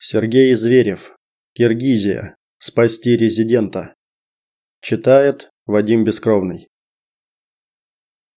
Сергей Зверев. Киргизия. Спасти резидента. Читает Вадим Бескровный.